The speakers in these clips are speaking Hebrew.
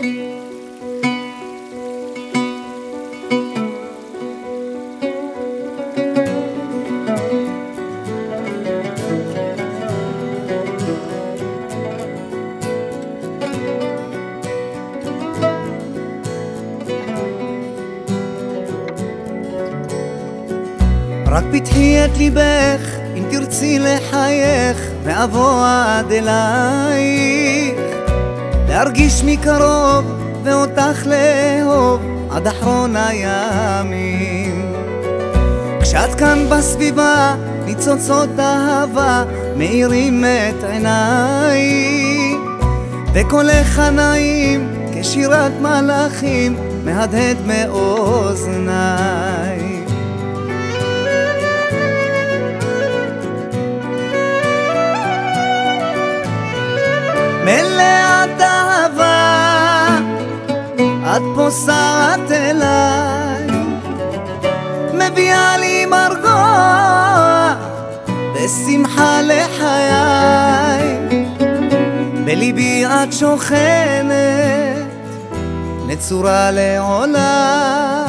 רק פתחי את ליבך, אם תרצי לחייך, ואבוא עד אלייך. להרגיש מקרוב, ואותך לאהוב, עד אחרון הימים. כשאת כאן בסביבה, ניצוצות אהבה, מאירים את עיניי. וקולך הנעים, כשירת מלאכים, מהדהד מאוזניי. מלאת אהבה, את פוסעת אליי, מביאה לי מרגוע, ושמחה לחיי. בליבי את שוכנת, נצורה לעולם,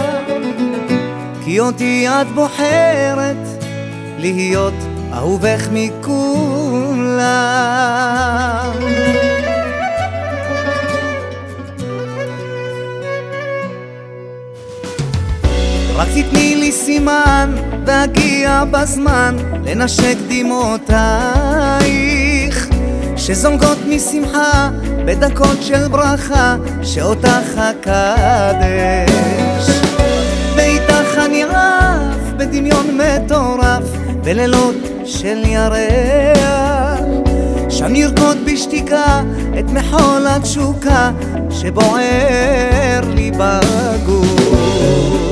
כי אותי את בוחרת להיות אהובך מכולם. תתני לי סימן, ואגיע בזמן לנשק דמעותייך. שזונגות משמחה בדקות של ברכה שאותך אקדש ואיתך אני רף בדמיון מטורף בלילות של ירח. שם נרקוד בשתיקה את מחול התשוקה שבוער לי בגוף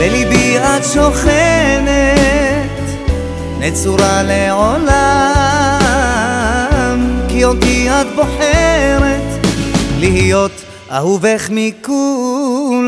בליבי את שוכנת, נצורה לעולם, כי אותי את בוחרת להיות אהובך מכולם.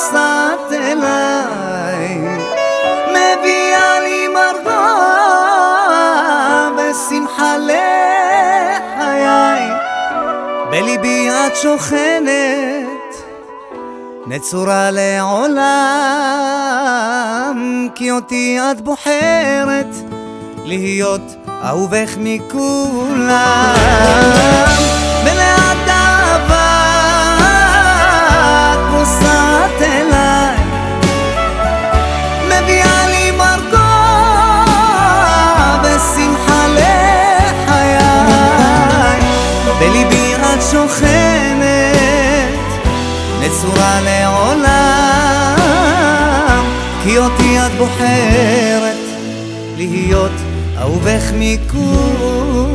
את פוסעת אליי, מביאה לי מרגוע ושמחה לחיי. בליבי את שוכנת, נצורה לעולם, כי אותי את בוחרת להיות אהובך מכולם. בליבי את שוכנת, נצורה לעולם, כי אותי את בוחרת להיות אהובך מכולם.